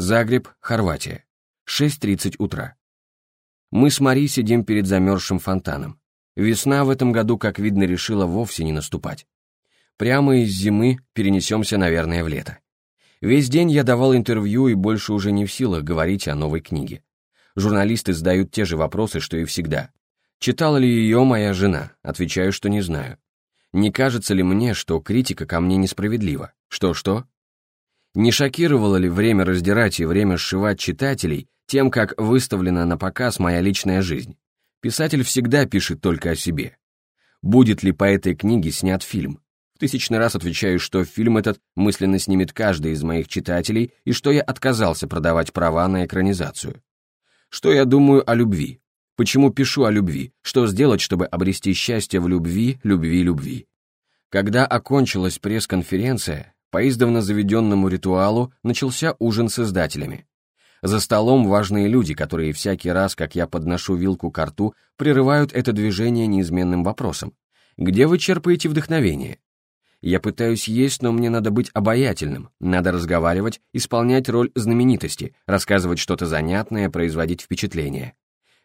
Загреб, Хорватия. 6.30 утра. Мы с Мари сидим перед замерзшим фонтаном. Весна в этом году, как видно, решила вовсе не наступать. Прямо из зимы перенесемся, наверное, в лето. Весь день я давал интервью и больше уже не в силах говорить о новой книге. Журналисты задают те же вопросы, что и всегда. Читала ли ее моя жена? Отвечаю, что не знаю. Не кажется ли мне, что критика ко мне несправедлива? Что-что? Не шокировало ли время раздирать и время сшивать читателей тем, как выставлена на показ моя личная жизнь? Писатель всегда пишет только о себе. Будет ли по этой книге снят фильм? В тысячный раз отвечаю, что фильм этот мысленно снимет каждый из моих читателей и что я отказался продавать права на экранизацию. Что я думаю о любви? Почему пишу о любви? Что сделать, чтобы обрести счастье в любви, любви, любви? Когда окончилась пресс-конференция, по издавна заведенному ритуалу начался ужин с издателями. За столом важные люди, которые всякий раз, как я подношу вилку к рту, прерывают это движение неизменным вопросом. Где вы черпаете вдохновение? Я пытаюсь есть, но мне надо быть обаятельным, надо разговаривать, исполнять роль знаменитости, рассказывать что-то занятное, производить впечатление.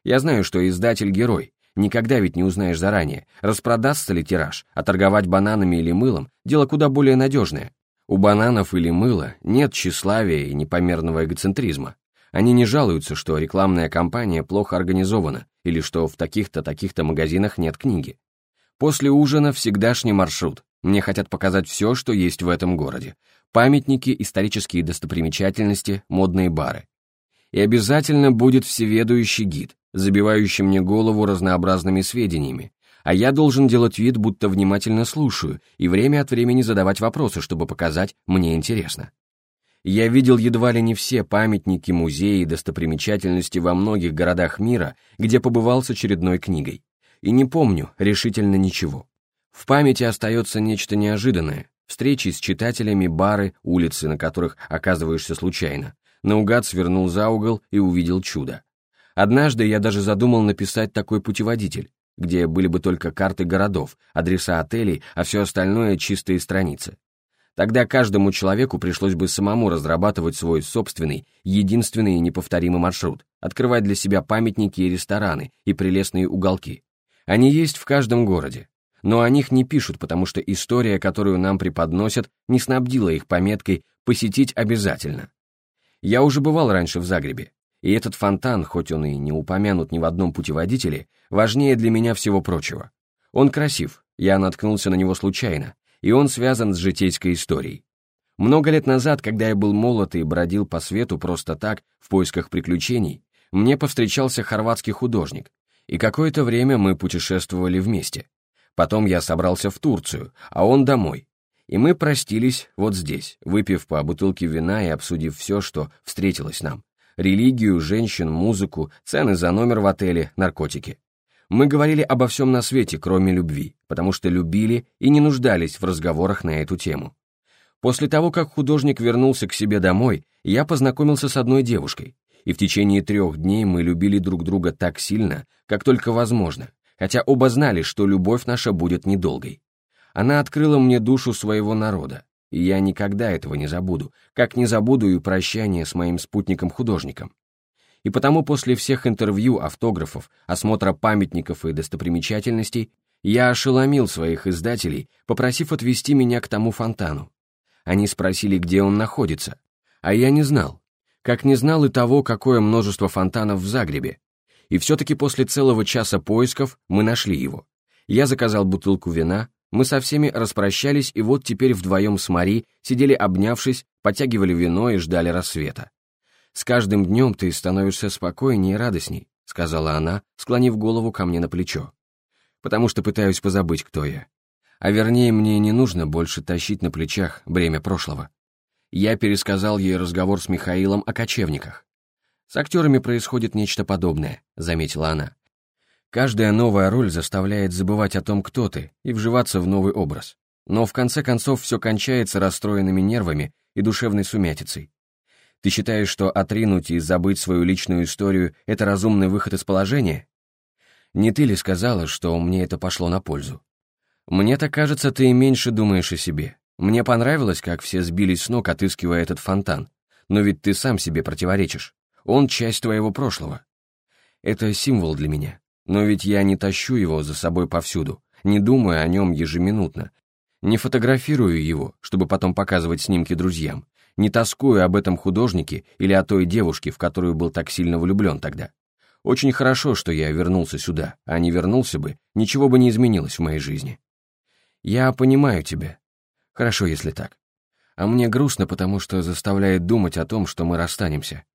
Я знаю, что издатель — герой, никогда ведь не узнаешь заранее, распродастся ли тираж, а торговать бананами или мылом — дело куда более надежное. У бананов или мыла нет тщеславия и непомерного эгоцентризма. Они не жалуются, что рекламная кампания плохо организована или что в таких-то таких-то магазинах нет книги. После ужина всегдашний маршрут, мне хотят показать все, что есть в этом городе. Памятники, исторические достопримечательности, модные бары. И обязательно будет всеведущий гид, забивающий мне голову разнообразными сведениями, а я должен делать вид, будто внимательно слушаю, и время от времени задавать вопросы, чтобы показать, мне интересно. Я видел едва ли не все памятники, музеи и достопримечательности во многих городах мира, где побывал с очередной книгой. И не помню решительно ничего. В памяти остается нечто неожиданное. Встречи с читателями, бары, улицы, на которых оказываешься случайно. Наугад свернул за угол и увидел чудо. Однажды я даже задумал написать такой путеводитель, где были бы только карты городов, адреса отелей, а все остальное — чистые страницы. Тогда каждому человеку пришлось бы самому разрабатывать свой собственный, единственный и неповторимый маршрут, открывать для себя памятники и рестораны, и прелестные уголки. Они есть в каждом городе, но о них не пишут, потому что история, которую нам преподносят, не снабдила их пометкой «посетить обязательно». Я уже бывал раньше в Загребе, и этот фонтан, хоть он и не упомянут ни в одном путеводителе, важнее для меня всего прочего. Он красив, я наткнулся на него случайно, и он связан с житейской историей. Много лет назад, когда я был молод и бродил по свету просто так, в поисках приключений, мне повстречался хорватский художник, и какое-то время мы путешествовали вместе. Потом я собрался в Турцию, а он домой. И мы простились вот здесь, выпив по бутылке вина и обсудив все, что встретилось нам. Религию, женщин, музыку, цены за номер в отеле, наркотики. Мы говорили обо всем на свете, кроме любви, потому что любили и не нуждались в разговорах на эту тему. После того, как художник вернулся к себе домой, я познакомился с одной девушкой, и в течение трех дней мы любили друг друга так сильно, как только возможно, хотя оба знали, что любовь наша будет недолгой. Она открыла мне душу своего народа, и я никогда этого не забуду, как не забуду и прощание с моим спутником-художником. И потому после всех интервью, автографов, осмотра памятников и достопримечательностей я ошеломил своих издателей, попросив отвезти меня к тому фонтану. Они спросили, где он находится, а я не знал, как не знал и того, какое множество фонтанов в Загребе, и все-таки после целого часа поисков мы нашли его. Я заказал бутылку вина, мы со всеми распрощались, и вот теперь вдвоем с Мари сидели обнявшись, подтягивали вино и ждали рассвета. «С каждым днем ты становишься спокойнее и радостней», — сказала она, склонив голову ко мне на плечо. «Потому что пытаюсь позабыть, кто я. А вернее, мне не нужно больше тащить на плечах бремя прошлого». Я пересказал ей разговор с Михаилом о кочевниках. «С актерами происходит нечто подобное», — заметила она. «Каждая новая роль заставляет забывать о том, кто ты, и вживаться в новый образ. Но в конце концов все кончается расстроенными нервами и душевной сумятицей. Ты считаешь, что отринуть и забыть свою личную историю — это разумный выход из положения? Не ты ли сказала, что мне это пошло на пользу? Мне-то кажется, ты меньше думаешь о себе. Мне понравилось, как все сбились с ног, отыскивая этот фонтан. Но ведь ты сам себе противоречишь. Он часть твоего прошлого. Это символ для меня. Но ведь я не тащу его за собой повсюду, не думаю о нем ежеминутно, не фотографирую его, чтобы потом показывать снимки друзьям, не тоскую об этом художнике или о той девушке, в которую был так сильно влюблен тогда. Очень хорошо, что я вернулся сюда, а не вернулся бы, ничего бы не изменилось в моей жизни. Я понимаю тебя. Хорошо, если так. А мне грустно, потому что заставляет думать о том, что мы расстанемся.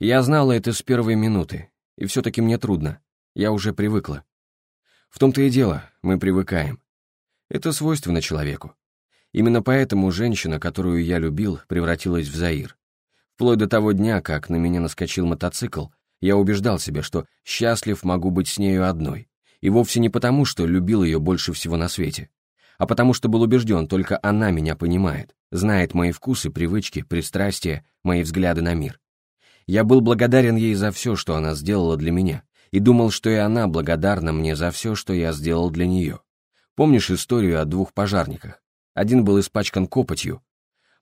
Я знала это с первой минуты, и все-таки мне трудно. Я уже привыкла. В том-то и дело, мы привыкаем. Это свойственно человеку. Именно поэтому женщина, которую я любил, превратилась в Заир. Вплоть до того дня, как на меня наскочил мотоцикл, я убеждал себя, что счастлив могу быть с нею одной. И вовсе не потому, что любил ее больше всего на свете, а потому что был убежден, только она меня понимает, знает мои вкусы, привычки, пристрастия, мои взгляды на мир. Я был благодарен ей за все, что она сделала для меня, и думал, что и она благодарна мне за все, что я сделал для нее. Помнишь историю о двух пожарниках? Один был испачкан копотью.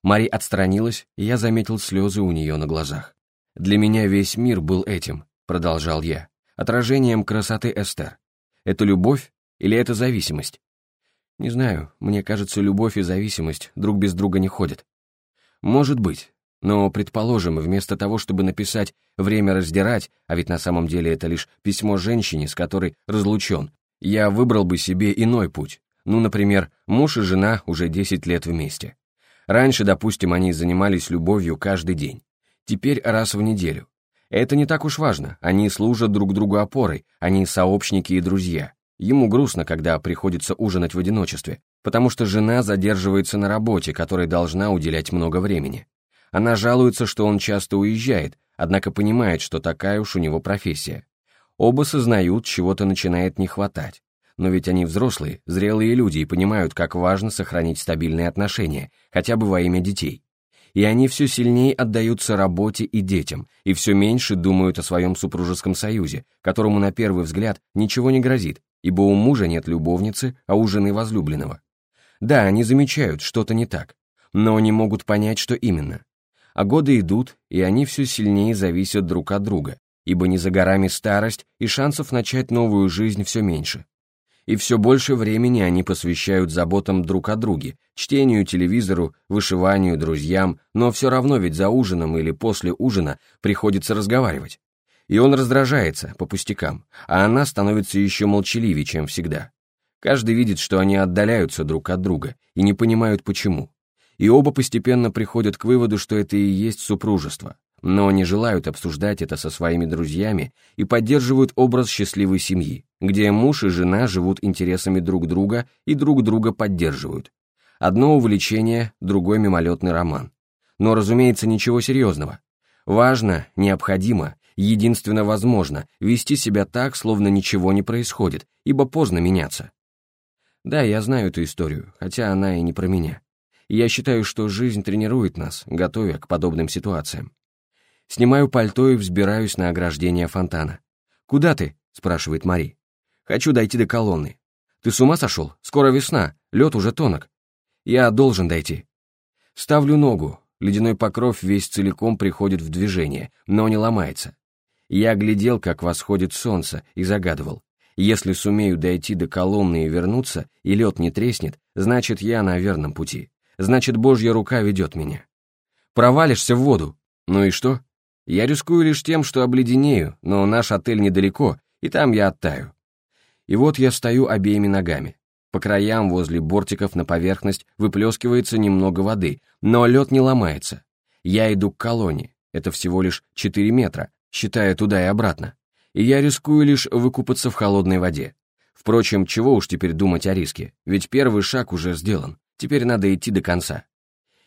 Мари отстранилась, и я заметил слезы у нее на глазах. «Для меня весь мир был этим», — продолжал я, «отражением красоты Эстер. Это любовь или это зависимость?» «Не знаю, мне кажется, любовь и зависимость друг без друга не ходят». «Может быть, но, предположим, вместо того, чтобы написать «время раздирать», а ведь на самом деле это лишь письмо женщине, с которой разлучен, я выбрал бы себе иной путь. Ну, например, муж и жена уже 10 лет вместе. Раньше, допустим, они занимались любовью каждый день. Теперь раз в неделю. Это не так уж важно, они служат друг другу опорой, они сообщники и друзья. Ему грустно, когда приходится ужинать в одиночестве, потому что жена задерживается на работе, которой должна уделять много времени. Она жалуется, что он часто уезжает, однако понимает, что такая уж у него профессия. Оба сознают, чего-то начинает не хватать. Но ведь они взрослые, зрелые люди и понимают, как важно сохранить стабильные отношения, хотя бы во имя детей. И они все сильнее отдаются работе и детям, и все меньше думают о своем супружеском союзе, которому на первый взгляд ничего не грозит, ибо у мужа нет любовницы, а у жены возлюбленного. Да, они замечают, что-то не так, но не могут понять, что именно. А годы идут, и они все сильнее зависят друг от друга, ибо не за горами старость, и шансов начать новую жизнь все меньше. И все больше времени они посвящают заботам друг о друге, чтению, телевизору, вышиванию, друзьям, но все равно ведь за ужином или после ужина приходится разговаривать. И он раздражается по пустякам, а она становится еще молчаливее, чем всегда. Каждый видит, что они отдаляются друг от друга и не понимают почему. И оба постепенно приходят к выводу, что это и есть супружество, но не желают обсуждать это со своими друзьями и поддерживают образ счастливой семьи, где муж и жена живут интересами друг друга и друг друга поддерживают. Одно увлечение, другой мимолетный роман. Но, разумеется, ничего серьезного. Важно, необходимо, единственно возможно вести себя так, словно ничего не происходит, ибо поздно меняться. Да, я знаю эту историю, хотя она и не про меня. Я считаю, что жизнь тренирует нас, готовя к подобным ситуациям. Снимаю пальто и взбираюсь на ограждение фонтана. «Куда ты?» — спрашивает Мари. «Хочу дойти до колонны». «Ты с ума сошел? Скоро весна, лед уже тонок». «Я должен дойти». Ставлю ногу, ледяной покров весь целиком приходит в движение, но не ломается. Я глядел, как восходит солнце, и загадывал. Если сумею дойти до колонны и вернуться, и лед не треснет, значит, я на верном пути. Значит, Божья рука ведет меня. Провалишься в воду. Ну и что? Я рискую лишь тем, что обледенею, но наш отель недалеко, и там я оттаю. И вот я стою обеими ногами. По краям возле бортиков на поверхность выплескивается немного воды, но лед не ломается. Я иду к колонне, это всего лишь 4 метра, считая туда и обратно. И я рискую лишь выкупаться в холодной воде. Впрочем, чего уж теперь думать о риске, ведь первый шаг уже сделан, теперь надо идти до конца.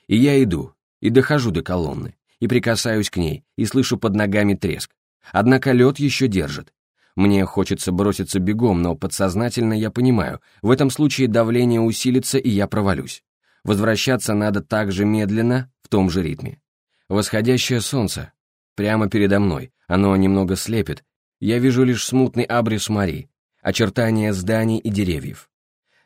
И я иду, и дохожу до колонны и прикасаюсь к ней, и слышу под ногами треск. Однако лед еще держит. Мне хочется броситься бегом, но подсознательно я понимаю, в этом случае давление усилится, и я провалюсь. Возвращаться надо так же медленно, в том же ритме. Восходящее солнце. Прямо передо мной. Оно немного слепит. Я вижу лишь смутный абрис Мари, очертания зданий и деревьев.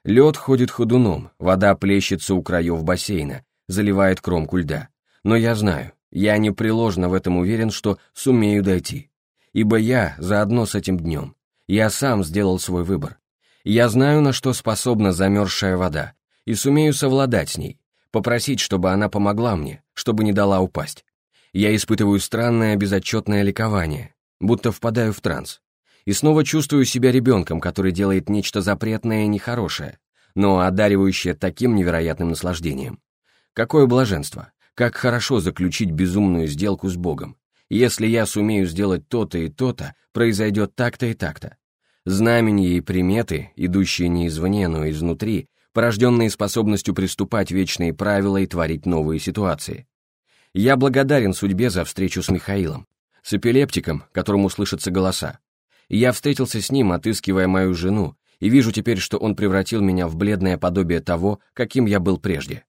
Лед ходит ходуном, вода плещется у краев бассейна, заливает кромку льда. Но я знаю, Я непреложно в этом уверен, что сумею дойти. Ибо я заодно с этим днем. Я сам сделал свой выбор. Я знаю, на что способна замерзшая вода, и сумею совладать с ней, попросить, чтобы она помогла мне, чтобы не дала упасть. Я испытываю странное безотчетное ликование, будто впадаю в транс. И снова чувствую себя ребенком, который делает нечто запретное и нехорошее, но одаривающее таким невероятным наслаждением. Какое блаженство, как хорошо заключить безумную сделку с Богом. Если я сумею сделать то-то и то-то, произойдет так-то и так-то. Знамения и приметы, идущие не извне, но изнутри, порожденные способностью приступать вечные правила и творить новые ситуации. Я благодарен судьбе за встречу с Михаилом, с эпилептиком, которому слышатся голоса. Я встретился с ним, отыскивая мою жену, и вижу теперь, что он превратил меня в бледное подобие того, каким я был прежде.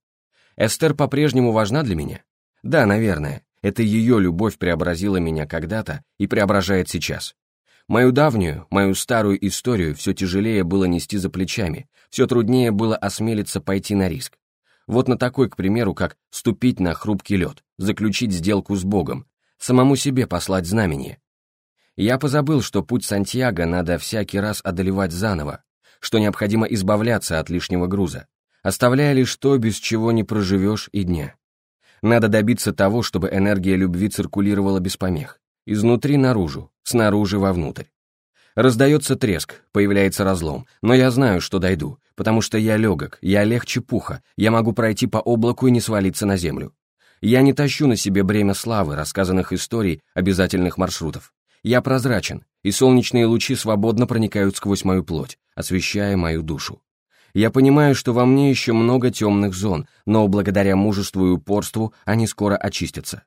Эстер по-прежнему важна для меня? Да, наверное. Это ее любовь преобразила меня когда-то и преображает сейчас. Мою давнюю, мою старую историю все тяжелее было нести за плечами, все труднее было осмелиться пойти на риск. Вот на такой, к примеру, как ступить на хрупкий лед, заключить сделку с Богом, самому себе послать знамение. Я позабыл, что путь Сантьяго надо всякий раз одолевать заново, что необходимо избавляться от лишнего груза, оставляя лишь то, без чего не проживешь и дня. Надо добиться того, чтобы энергия любви циркулировала без помех, изнутри наружу, снаружи вовнутрь. Раздается треск, появляется разлом, но я знаю, что дойду, потому что я легок, я легче пуха, я могу пройти по облаку и не свалиться на землю. Я не тащу на себе бремя славы, рассказанных историй, обязательных маршрутов. Я прозрачен, и солнечные лучи свободно проникают сквозь мою плоть, освещая мою душу. Я понимаю, что во мне еще много темных зон, но благодаря мужеству и упорству они скоро очистятся.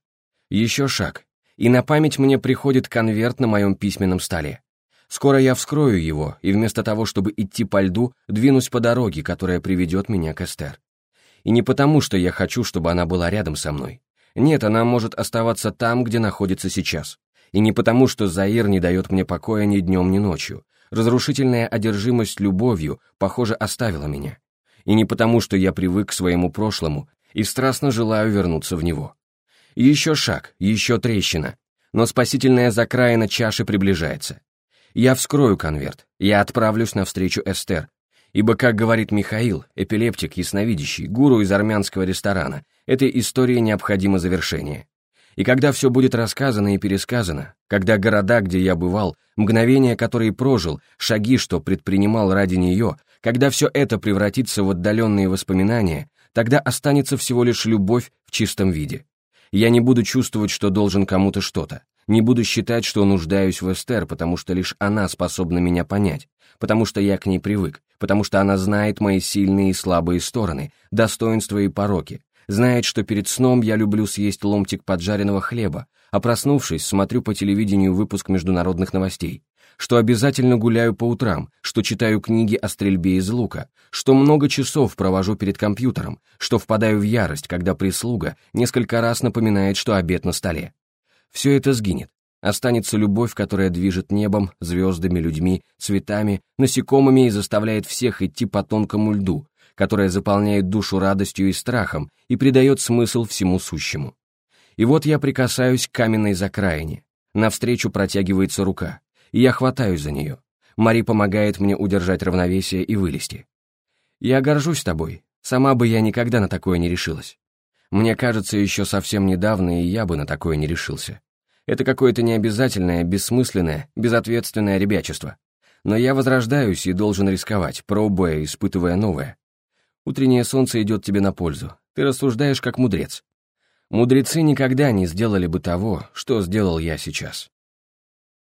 Еще шаг, и на память мне приходит конверт на моем письменном столе. Скоро я вскрою его, и вместо того, чтобы идти по льду, двинусь по дороге, которая приведет меня к Эстер. И не потому, что я хочу, чтобы она была рядом со мной. Нет, она может оставаться там, где находится сейчас. И не потому, что Заир не дает мне покоя ни днем, ни ночью. Разрушительная одержимость любовью, похоже, оставила меня. И не потому, что я привык к своему прошлому и страстно желаю вернуться в него. Еще шаг, еще трещина, но спасительная закраина чаши приближается. Я вскрою конверт, я отправлюсь навстречу Эстер, ибо, как говорит Михаил, эпилептик, ясновидящий, гуру из армянского ресторана, этой истории необходимо завершение. И когда все будет рассказано и пересказано, когда города, где я бывал, мгновения, которые прожил, шаги, что предпринимал ради нее, когда все это превратится в отдаленные воспоминания, тогда останется всего лишь любовь в чистом виде. Я не буду чувствовать, что должен кому-то что-то. Не буду считать, что нуждаюсь в Эстер, потому что лишь она способна меня понять, потому что я к ней привык, потому что она знает мои сильные и слабые стороны, достоинства и пороки, знает, что перед сном я люблю съесть ломтик поджаренного хлеба, а проснувшись, смотрю по телевидению выпуск международных новостей, что обязательно гуляю по утрам, что читаю книги о стрельбе из лука, что много часов провожу перед компьютером, что впадаю в ярость, когда прислуга несколько раз напоминает, что обед на столе. Все это сгинет. Останется любовь, которая движет небом, звездами, людьми, цветами, насекомыми и заставляет всех идти по тонкому льду, которая заполняет душу радостью и страхом и придает смысл всему сущему. И вот я прикасаюсь к каменной закраине. Навстречу протягивается рука и я хватаюсь за нее. Мари помогает мне удержать равновесие и вылезти. Я горжусь тобой, сама бы я никогда на такое не решилась. Мне кажется, еще совсем недавно и я бы на такое не решился. Это какое-то необязательное, бессмысленное, безответственное ребячество. Но я возрождаюсь и должен рисковать, пробуя, испытывая новое. Утреннее солнце идет тебе на пользу. Ты рассуждаешь как мудрец. Мудрецы никогда не сделали бы того, что сделал я сейчас.